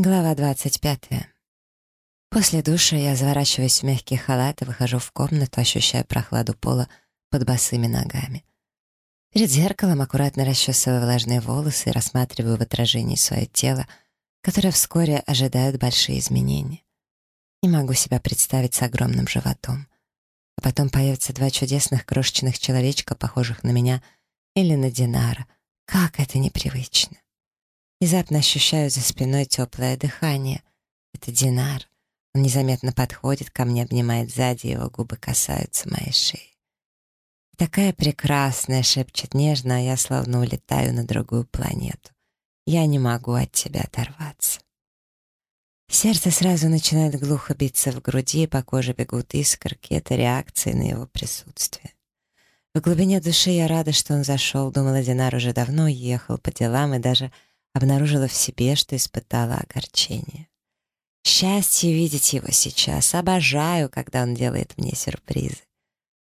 Глава 25. После душа я заворачиваюсь в мягкий халат и выхожу в комнату, ощущая прохладу пола под босыми ногами. Перед зеркалом аккуратно расчесываю влажные волосы и рассматриваю в отражении свое тело, которое вскоре ожидают большие изменения. Не могу себя представить с огромным животом. А потом появятся два чудесных крошечных человечка, похожих на меня или на Динара. Как это непривычно. Внезапно ощущаю за спиной теплое дыхание. Это Динар. Он незаметно подходит ко мне, обнимает сзади, его губы касаются моей шеи. Такая прекрасная, шепчет нежно, а я словно улетаю на другую планету. Я не могу от тебя оторваться. Сердце сразу начинает глухо биться в груди, по коже бегут искорки. Это реакция на его присутствие. В глубине души я рада, что он зашел. Думала, Динар уже давно ехал по делам и даже обнаружила в себе, что испытала огорчение. Счастье видеть его сейчас. Обожаю, когда он делает мне сюрпризы.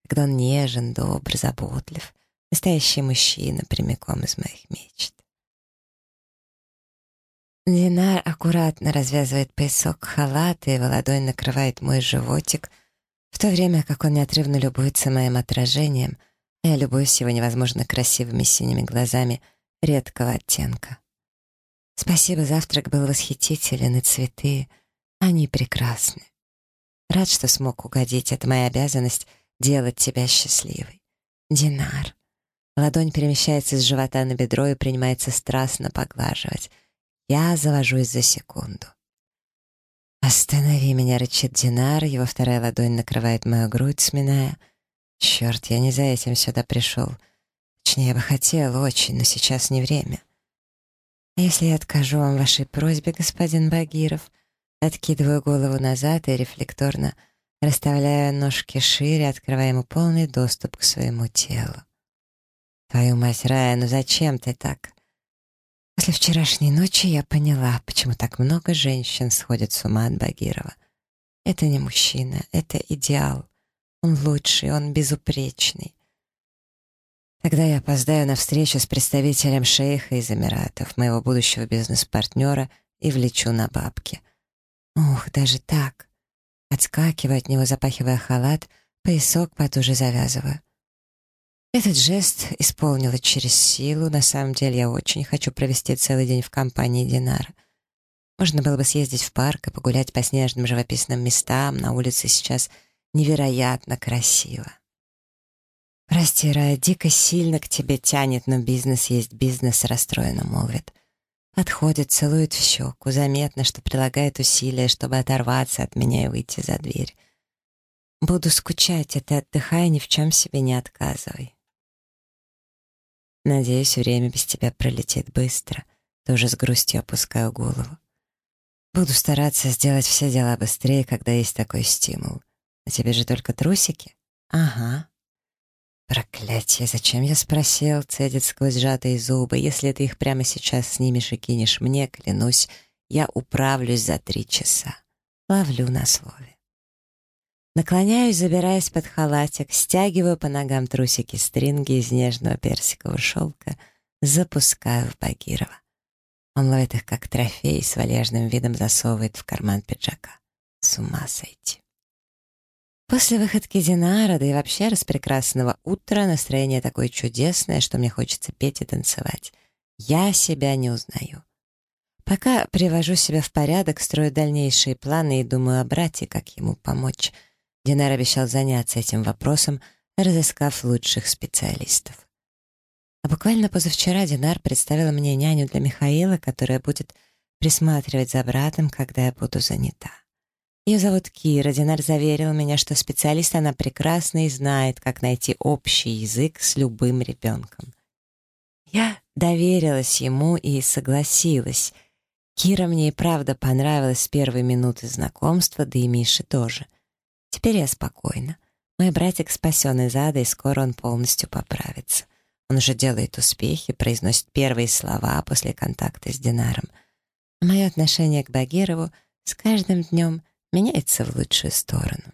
Когда он нежен, добр, заботлив. Настоящий мужчина, прямиком из моих мечт. Динар аккуратно развязывает поясок халата, и его ладонь накрывает мой животик, в то время как он неотрывно любуется моим отражением, а я любуюсь его невозможно красивыми синими глазами редкого оттенка. Спасибо, завтрак был восхитителен, и цветы, они прекрасны. Рад, что смог угодить, это моя обязанность делать тебя счастливой. Динар. Ладонь перемещается с живота на бедро и принимается страстно поглаживать. Я завожусь за секунду. «Останови меня», — рычит Динар, его вторая ладонь накрывает мою грудь, сминая. «Черт, я не за этим сюда пришел. Точнее, я бы хотел очень, но сейчас не время. А если я откажу вам вашей просьбе, господин Багиров?» Откидываю голову назад и рефлекторно расставляю ножки шире, открывая ему полный доступ к своему телу. «Твою мать, Рая, ну зачем ты так?» После вчерашней ночи я поняла, почему так много женщин сходят с ума от Багирова. Это не мужчина, это идеал. Он лучший, он безупречный. Тогда я опоздаю на встречу с представителем шейха из Эмиратов, моего будущего бизнес-партнера, и влечу на бабки. Ух, даже так. Отскакиваю от него, запахивая халат, поясок потуже завязываю. Этот жест исполнила через силу. На самом деле я очень хочу провести целый день в компании Динара. Можно было бы съездить в парк и погулять по снежным живописным местам. На улице сейчас невероятно красиво. «Прости, Рая, дико сильно к тебе тянет, но бизнес есть бизнес», — расстроенно молвит. Подходит, целует в щеку, заметно, что прилагает усилия, чтобы оторваться от меня и выйти за дверь. «Буду скучать, а ты отдыхай, ни в чем себе не отказывай». Надеюсь, время без тебя пролетит быстро. Тоже с грустью опускаю голову. Буду стараться сделать все дела быстрее, когда есть такой стимул. А тебе же только трусики? Ага. «Проклятие, зачем я спросил?» — цедит сквозь сжатые зубы. «Если ты их прямо сейчас снимешь и кинешь мне, клянусь, я управлюсь за три часа. Ловлю на слове». Наклоняюсь, забираясь под халатик, стягиваю по ногам трусики-стринги из нежного персикового шелка, запускаю в Багирова. Он ловит их как трофей, с валежным видом засовывает в карман пиджака. С ума сойти. После выходки Динара, да и вообще распрекрасного утра, настроение такое чудесное, что мне хочется петь и танцевать. Я себя не узнаю. Пока привожу себя в порядок, строю дальнейшие планы и думаю о брате, как ему помочь. Динар обещал заняться этим вопросом, разыскав лучших специалистов. А буквально позавчера Динар представила мне няню для Михаила, которая будет присматривать за братом, когда я буду занята. Ее зовут Кира. Динар заверил меня, что специалист она прекрасна и знает, как найти общий язык с любым ребенком. Я доверилась ему и согласилась. Кира мне и правда понравилась с первой минуты знакомства, да и Мише тоже. Теперь я спокойна. Мой братик спасен из ада, и скоро он полностью поправится. Он уже делает успехи, произносит первые слова после контакта с Динаром. мое отношение к Багирову с каждым днем меняется в лучшую сторону.